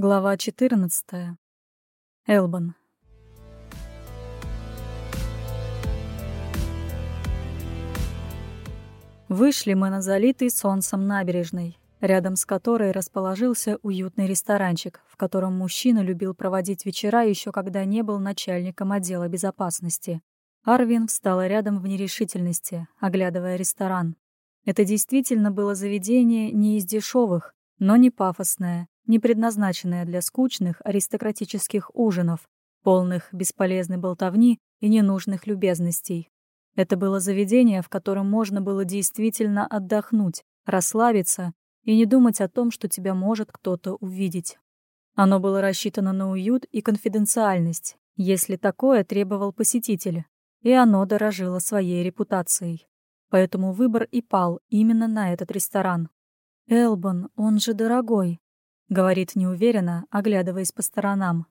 Глава 14. Элбан. Вышли мы на залитый солнцем набережной, рядом с которой расположился уютный ресторанчик, в котором мужчина любил проводить вечера еще когда не был начальником отдела безопасности. Арвин встала рядом в нерешительности, оглядывая ресторан. Это действительно было заведение не из дешевых, но не пафосное, не предназначенная для скучных аристократических ужинов, полных бесполезной болтовни и ненужных любезностей. Это было заведение, в котором можно было действительно отдохнуть, расслабиться и не думать о том, что тебя может кто-то увидеть. Оно было рассчитано на уют и конфиденциальность, если такое требовал посетитель, и оно дорожило своей репутацией. Поэтому выбор и пал именно на этот ресторан. «Элбан, он же дорогой», — говорит неуверенно, оглядываясь по сторонам.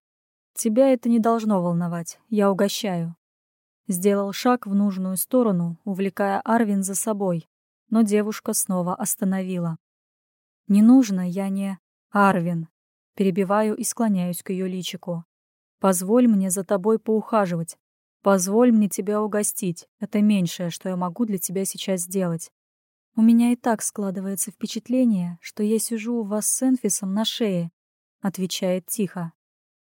«Тебя это не должно волновать, я угощаю». Сделал шаг в нужную сторону, увлекая Арвин за собой, но девушка снова остановила. «Не нужно, я не... Арвин». Перебиваю и склоняюсь к ее личику. «Позволь мне за тобой поухаживать. Позволь мне тебя угостить. Это меньшее, что я могу для тебя сейчас сделать. У меня и так складывается впечатление, что я сижу у вас с Энфисом на шее, отвечает тихо.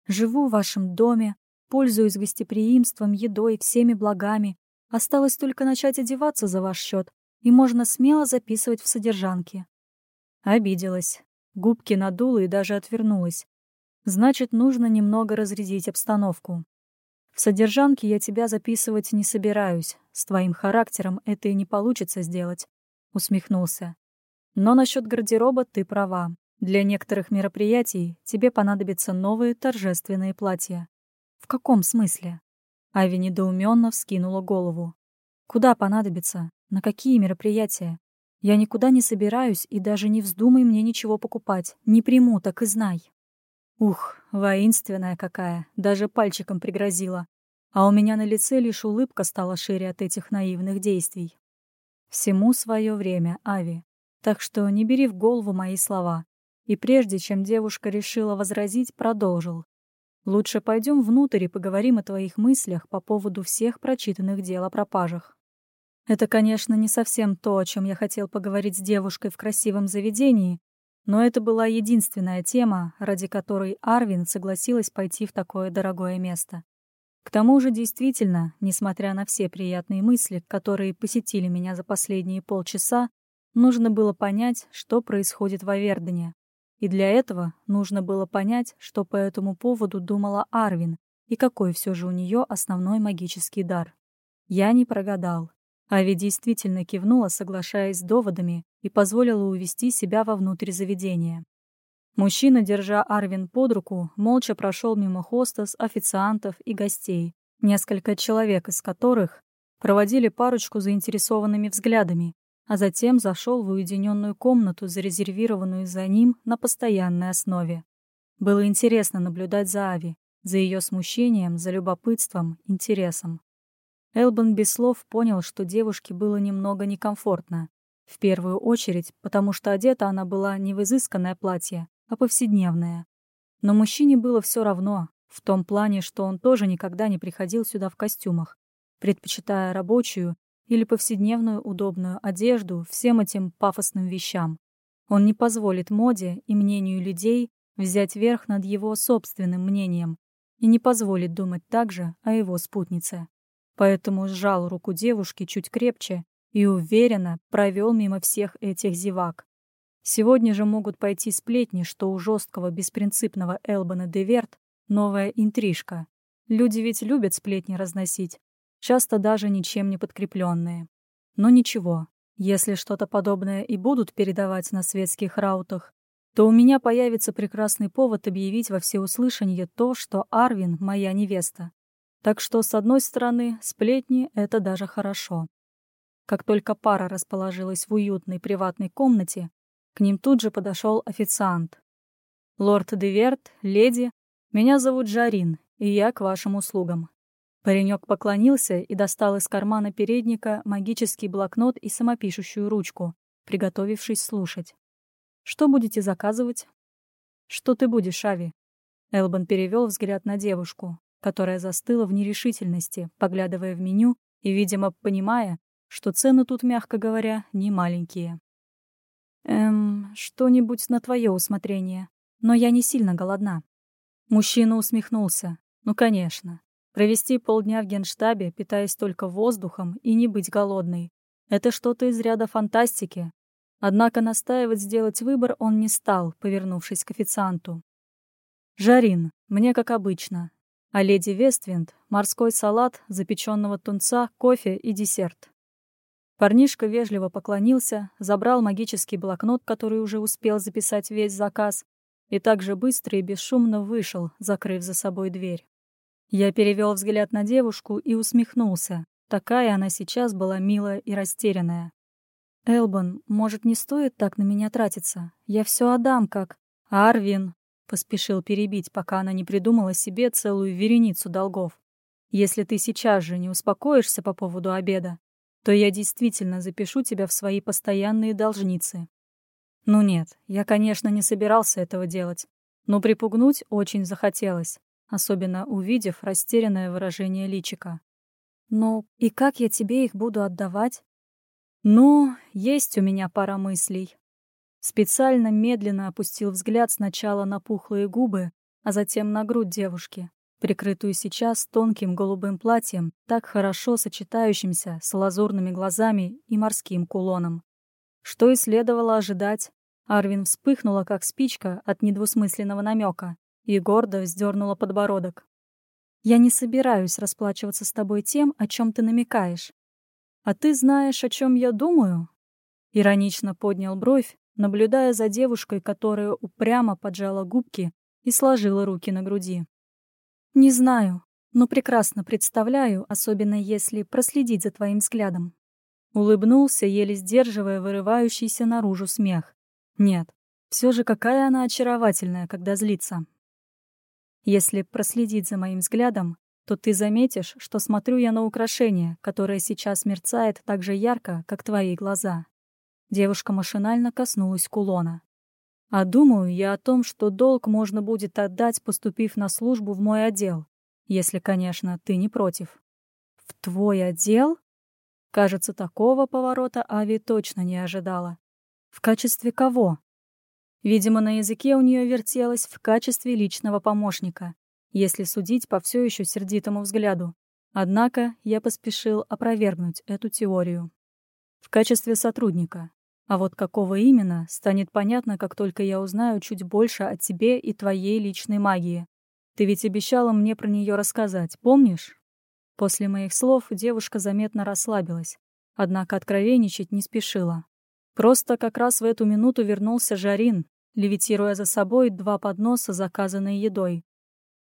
Живу в вашем доме, пользуюсь гостеприимством, едой, всеми благами. Осталось только начать одеваться за ваш счет, и можно смело записывать в содержанке. Обиделась. Губки надула и даже отвернулась. Значит, нужно немного разрядить обстановку. В содержанке я тебя записывать не собираюсь. С твоим характером это и не получится сделать усмехнулся. Но насчет гардероба ты права. Для некоторых мероприятий тебе понадобятся новые торжественные платья. В каком смысле? Ави недоуменно вскинула голову. Куда понадобится? На какие мероприятия? Я никуда не собираюсь и даже не вздумай мне ничего покупать. Не приму, так и знай. Ух, воинственная какая, даже пальчиком пригрозила. А у меня на лице лишь улыбка стала шире от этих наивных действий. Всему свое время, Ави. Так что не бери в голову мои слова. И прежде чем девушка решила возразить, продолжил. Лучше пойдем внутрь и поговорим о твоих мыслях по поводу всех прочитанных дел о пропажах. Это, конечно, не совсем то, о чем я хотел поговорить с девушкой в красивом заведении, но это была единственная тема, ради которой Арвин согласилась пойти в такое дорогое место. К тому же, действительно, несмотря на все приятные мысли, которые посетили меня за последние полчаса, нужно было понять, что происходит в Авердене. И для этого нужно было понять, что по этому поводу думала Арвин и какой все же у нее основной магический дар. Я не прогадал. Ави действительно кивнула, соглашаясь с доводами, и позволила увести себя вовнутрь заведения. Мужчина, держа Арвин под руку, молча прошел мимо хостес, официантов и гостей, несколько человек из которых проводили парочку заинтересованными взглядами, а затем зашел в уединенную комнату, зарезервированную за ним на постоянной основе. Было интересно наблюдать за Ави, за ее смущением, за любопытством, интересом. Элбан без слов понял, что девушке было немного некомфортно. В первую очередь, потому что одета она была не в изысканное платье, а повседневное. Но мужчине было все равно, в том плане, что он тоже никогда не приходил сюда в костюмах, предпочитая рабочую или повседневную удобную одежду всем этим пафосным вещам. Он не позволит моде и мнению людей взять верх над его собственным мнением и не позволит думать так же о его спутнице. Поэтому сжал руку девушки чуть крепче и уверенно провел мимо всех этих зевак, Сегодня же могут пойти сплетни, что у жесткого беспринципного Элбана Деверт новая интрижка. Люди ведь любят сплетни разносить, часто даже ничем не подкрепленные. Но ничего, если что-то подобное и будут передавать на светских раутах, то у меня появится прекрасный повод объявить во всеуслышание то, что Арвин — моя невеста. Так что, с одной стороны, сплетни — это даже хорошо. Как только пара расположилась в уютной приватной комнате, к ним тут же подошел официант. «Лорд Деверт, леди, меня зовут Жарин, и я к вашим услугам». Паренек поклонился и достал из кармана передника магический блокнот и самопишущую ручку, приготовившись слушать. «Что будете заказывать?» Что ты будешь, Ави?» Элбан перевел взгляд на девушку, которая застыла в нерешительности, поглядывая в меню и, видимо, понимая, что цены тут, мягко говоря, не маленькие. «Эм, что-нибудь на твое усмотрение, но я не сильно голодна». Мужчина усмехнулся. «Ну, конечно. Провести полдня в генштабе, питаясь только воздухом и не быть голодной. Это что-то из ряда фантастики. Однако настаивать сделать выбор он не стал, повернувшись к официанту. «Жарин, мне как обычно. А леди Вествинд — морской салат, запеченного тунца, кофе и десерт». Парнишка вежливо поклонился, забрал магический блокнот, который уже успел записать весь заказ, и также быстро и бесшумно вышел, закрыв за собой дверь. Я перевел взгляд на девушку и усмехнулся. Такая она сейчас была милая и растерянная. «Элбан, может, не стоит так на меня тратиться? Я все отдам, как...» «Арвин!» — поспешил перебить, пока она не придумала себе целую вереницу долгов. «Если ты сейчас же не успокоишься по поводу обеда, то я действительно запишу тебя в свои постоянные должницы. Ну нет, я, конечно, не собирался этого делать, но припугнуть очень захотелось, особенно увидев растерянное выражение личика. «Ну, и как я тебе их буду отдавать?» «Ну, есть у меня пара мыслей». Специально медленно опустил взгляд сначала на пухлые губы, а затем на грудь девушки прикрытую сейчас тонким голубым платьем, так хорошо сочетающимся с лазурными глазами и морским кулоном. Что и следовало ожидать. Арвин вспыхнула, как спичка от недвусмысленного намека, и гордо вздернула подбородок. «Я не собираюсь расплачиваться с тобой тем, о чем ты намекаешь. А ты знаешь, о чем я думаю?» Иронично поднял бровь, наблюдая за девушкой, которая упрямо поджала губки и сложила руки на груди. «Не знаю, но прекрасно представляю, особенно если проследить за твоим взглядом». Улыбнулся, еле сдерживая вырывающийся наружу смех. «Нет, все же какая она очаровательная, когда злится». «Если проследить за моим взглядом, то ты заметишь, что смотрю я на украшение, которое сейчас мерцает так же ярко, как твои глаза». Девушка машинально коснулась кулона. А думаю я о том, что долг можно будет отдать, поступив на службу в мой отдел. Если, конечно, ты не против. В твой отдел? Кажется, такого поворота Ави точно не ожидала. В качестве кого? Видимо, на языке у нее вертелось в качестве личного помощника, если судить по все еще сердитому взгляду. Однако я поспешил опровергнуть эту теорию. В качестве сотрудника, а вот какого именно, станет понятно, как только я узнаю чуть больше о тебе и твоей личной магии. Ты ведь обещала мне про нее рассказать, помнишь? После моих слов девушка заметно расслабилась, однако откровенничать не спешила. Просто как раз в эту минуту вернулся Жарин, левитируя за собой два подноса, заказанной едой.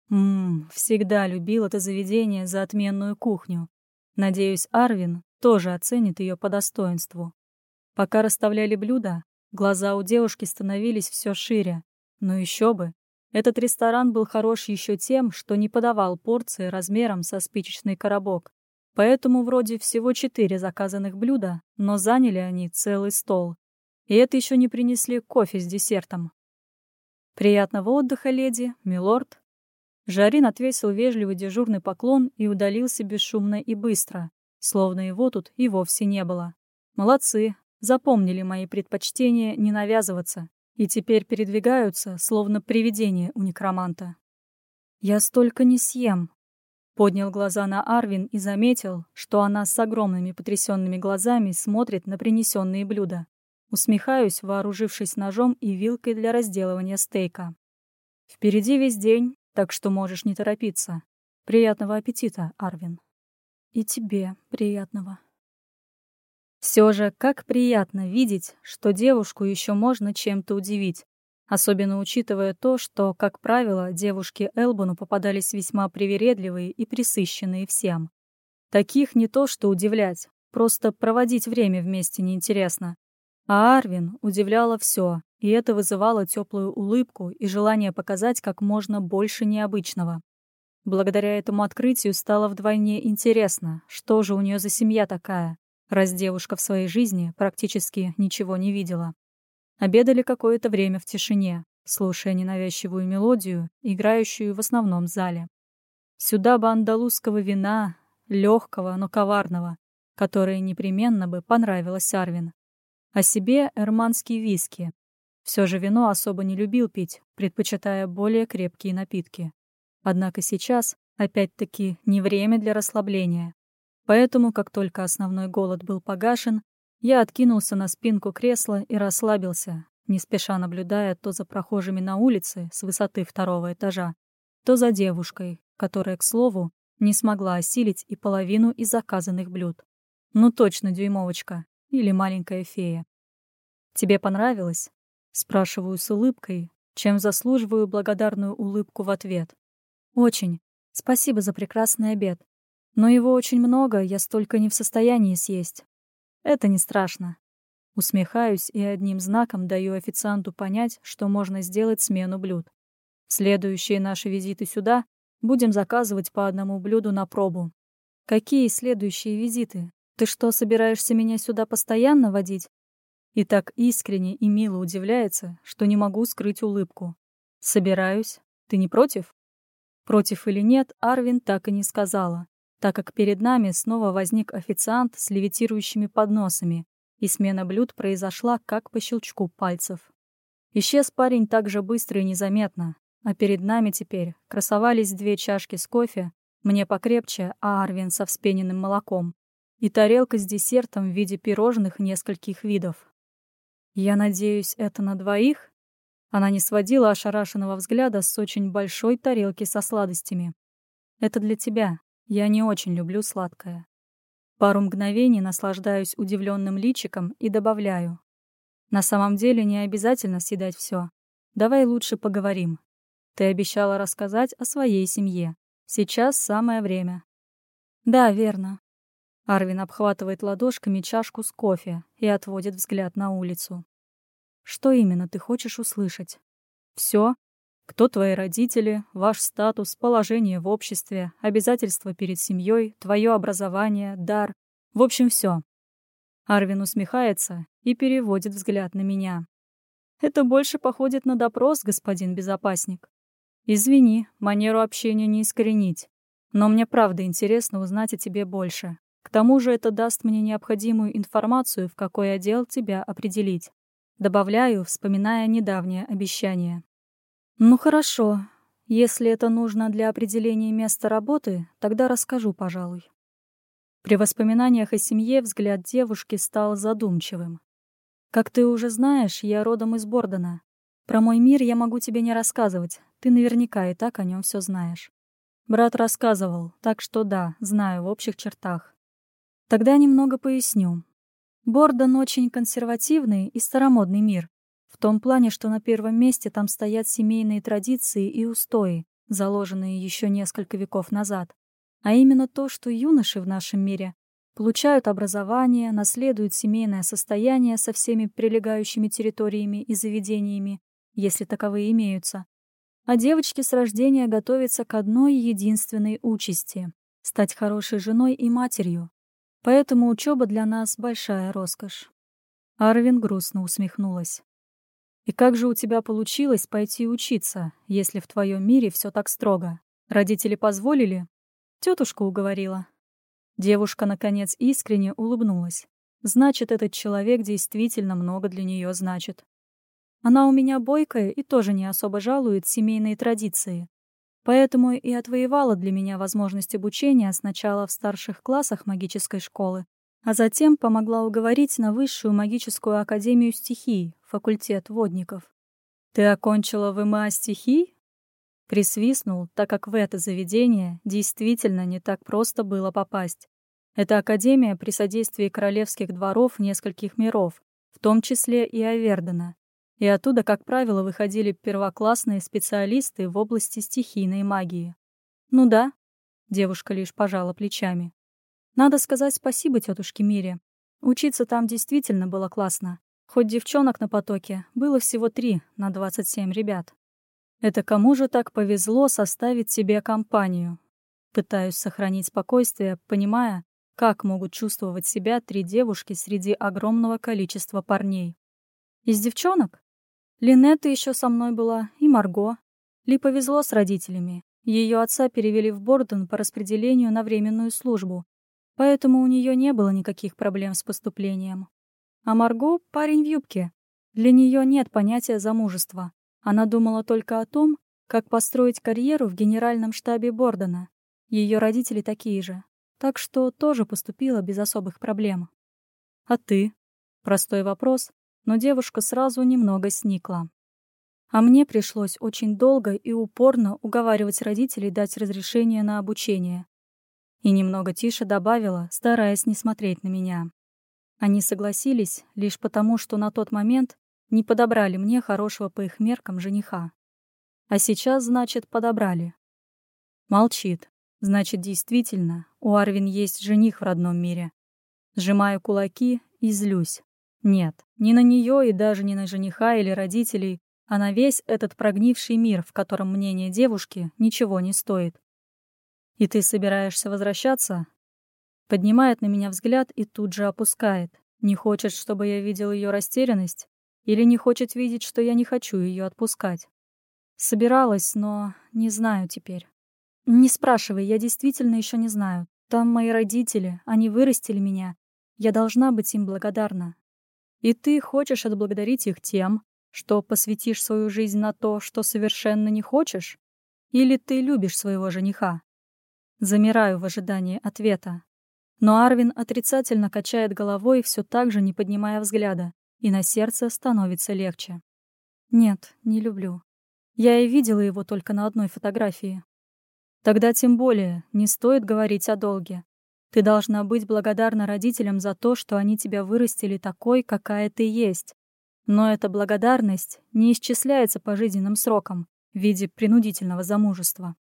Ммм, всегда любил это заведение за отменную кухню. Надеюсь, Арвин тоже оценит ее по достоинству. Пока расставляли блюда, глаза у девушки становились все шире. Но еще бы. Этот ресторан был хорош еще тем, что не подавал порции размером со спичечный коробок. Поэтому вроде всего четыре заказанных блюда, но заняли они целый стол. И это еще не принесли кофе с десертом. «Приятного отдыха, леди, милорд». Жарин отвесил вежливый дежурный поклон и удалился бесшумно и быстро, словно его тут и вовсе не было. Молодцы, запомнили мои предпочтения не навязываться и теперь передвигаются, словно привидение у некроманта. «Я столько не съем», — поднял глаза на Арвин и заметил, что она с огромными потрясенными глазами смотрит на принесенные блюда. Усмехаюсь, вооружившись ножом и вилкой для разделывания стейка. «Впереди весь день, так что можешь не торопиться. Приятного аппетита, Арвин». «И тебе приятного». Все же, как приятно видеть, что девушку еще можно чем-то удивить, особенно учитывая то, что, как правило, девушки Элбону попадались весьма привередливые и присыщенные всем. Таких не то что удивлять, просто проводить время вместе неинтересно. А Арвин удивляло все, и это вызывало теплую улыбку и желание показать как можно больше необычного. Благодаря этому открытию стало вдвойне интересно, что же у нее за семья такая, раз девушка в своей жизни практически ничего не видела. Обедали какое-то время в тишине, слушая ненавязчивую мелодию, играющую в основном зале. Сюда бы андалузского вина, легкого, но коварного, которое непременно бы понравилось Арвин. О себе эрманский виски. Все же вино особо не любил пить, предпочитая более крепкие напитки. Однако сейчас, опять-таки, не время для расслабления. Поэтому, как только основной голод был погашен, я откинулся на спинку кресла и расслабился, не спеша наблюдая то за прохожими на улице с высоты второго этажа, то за девушкой, которая, к слову, не смогла осилить и половину из заказанных блюд. Ну точно, дюймовочка или маленькая фея. «Тебе понравилось?» — спрашиваю с улыбкой, чем заслуживаю благодарную улыбку в ответ. «Очень. Спасибо за прекрасный обед. Но его очень много, я столько не в состоянии съесть. Это не страшно. Усмехаюсь и одним знаком даю официанту понять, что можно сделать смену блюд. Следующие наши визиты сюда будем заказывать по одному блюду на пробу. Какие следующие визиты? Ты что, собираешься меня сюда постоянно водить? И так искренне и мило удивляется, что не могу скрыть улыбку. Собираюсь. Ты не против? Против или нет, Арвин так и не сказала так как перед нами снова возник официант с левитирующими подносами, и смена блюд произошла как по щелчку пальцев. Исчез парень так же быстро и незаметно, а перед нами теперь красовались две чашки с кофе, мне покрепче, а Арвин со вспененным молоком, и тарелка с десертом в виде пирожных нескольких видов. «Я надеюсь, это на двоих?» Она не сводила ошарашенного взгляда с очень большой тарелки со сладостями. «Это для тебя», я не очень люблю сладкое. Пару мгновений наслаждаюсь удивленным личиком и добавляю. На самом деле не обязательно съедать все. Давай лучше поговорим. Ты обещала рассказать о своей семье. Сейчас самое время. Да, верно. Арвин обхватывает ладошками чашку с кофе и отводит взгляд на улицу. Что именно ты хочешь услышать? Все? Кто твои родители, ваш статус, положение в обществе, обязательства перед семьей, твое образование, дар. В общем, все. Арвин усмехается и переводит взгляд на меня. Это больше походит на допрос, господин безопасник. Извини, манеру общения не искоренить. Но мне правда интересно узнать о тебе больше. К тому же это даст мне необходимую информацию, в какой отдел тебя определить. Добавляю, вспоминая недавнее обещание. «Ну хорошо. Если это нужно для определения места работы, тогда расскажу, пожалуй». При воспоминаниях о семье взгляд девушки стал задумчивым. «Как ты уже знаешь, я родом из Бордена. Про мой мир я могу тебе не рассказывать, ты наверняка и так о нем все знаешь. Брат рассказывал, так что да, знаю в общих чертах. Тогда немного поясню. Борден очень консервативный и старомодный мир, в том плане, что на первом месте там стоят семейные традиции и устои, заложенные еще несколько веков назад. А именно то, что юноши в нашем мире получают образование, наследуют семейное состояние со всеми прилегающими территориями и заведениями, если таковые имеются. А девочки с рождения готовятся к одной единственной участи — стать хорошей женой и матерью. Поэтому учеба для нас — большая роскошь. Арвин грустно усмехнулась. И как же у тебя получилось пойти учиться, если в твоем мире все так строго? Родители позволили? Тетушка уговорила. Девушка, наконец, искренне улыбнулась. Значит, этот человек действительно много для нее значит. Она у меня бойкая и тоже не особо жалует семейные традиции. Поэтому и отвоевала для меня возможность обучения сначала в старших классах магической школы, а затем помогла уговорить на высшую магическую академию стихий, факультет водников. «Ты окончила ВМА стихий?» Присвистнул, так как в это заведение действительно не так просто было попасть. Это академия при содействии королевских дворов нескольких миров, в том числе и Авердена. И оттуда, как правило, выходили первоклассные специалисты в области стихийной магии. «Ну да», — девушка лишь пожала плечами. «Надо сказать спасибо тетушке Мире. Учиться там действительно было классно. Хоть девчонок на потоке было всего три на 27 ребят. Это кому же так повезло составить себе компанию? Пытаюсь сохранить спокойствие, понимая, как могут чувствовать себя три девушки среди огромного количества парней. Из девчонок? Линетта еще со мной была, и Марго. Ли повезло с родителями. Ее отца перевели в Бордон по распределению на временную службу, поэтому у нее не было никаких проблем с поступлением. А Марго — парень в юбке. Для нее нет понятия замужества. Она думала только о том, как построить карьеру в генеральном штабе Бордона. Ее родители такие же. Так что тоже поступила без особых проблем. «А ты?» Простой вопрос, но девушка сразу немного сникла. А мне пришлось очень долго и упорно уговаривать родителей дать разрешение на обучение. И немного тише добавила, стараясь не смотреть на меня. Они согласились лишь потому, что на тот момент не подобрали мне хорошего по их меркам жениха. А сейчас, значит, подобрали. Молчит. Значит, действительно, у Арвин есть жених в родном мире. Сжимаю кулаки и злюсь. Нет, ни на нее и даже не на жениха или родителей, а на весь этот прогнивший мир, в котором мнение девушки ничего не стоит. «И ты собираешься возвращаться?» Поднимает на меня взгляд и тут же опускает. Не хочет, чтобы я видел ее растерянность? Или не хочет видеть, что я не хочу ее отпускать? Собиралась, но не знаю теперь. Не спрашивай, я действительно еще не знаю. Там мои родители, они вырастили меня. Я должна быть им благодарна. И ты хочешь отблагодарить их тем, что посвятишь свою жизнь на то, что совершенно не хочешь? Или ты любишь своего жениха? Замираю в ожидании ответа. Но Арвин отрицательно качает головой, все так же не поднимая взгляда, и на сердце становится легче. Нет, не люблю. Я и видела его только на одной фотографии. Тогда тем более не стоит говорить о долге. Ты должна быть благодарна родителям за то, что они тебя вырастили такой, какая ты есть. Но эта благодарность не исчисляется по жизненным срокам в виде принудительного замужества.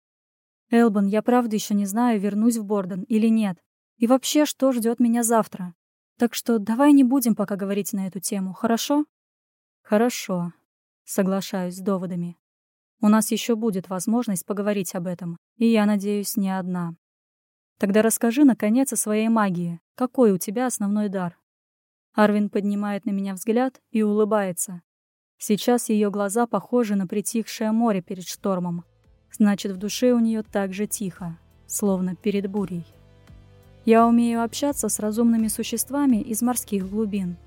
Элбан, я правда еще не знаю, вернусь в Борден или нет. И вообще, что ждет меня завтра? Так что давай не будем пока говорить на эту тему, хорошо? Хорошо. Соглашаюсь с доводами. У нас еще будет возможность поговорить об этом, и я надеюсь, не одна. Тогда расскажи, наконец, о своей магии. Какой у тебя основной дар? Арвин поднимает на меня взгляд и улыбается. Сейчас ее глаза похожи на притихшее море перед штормом. Значит, в душе у нее так же тихо, словно перед бурей. Я умею общаться с разумными существами из морских глубин.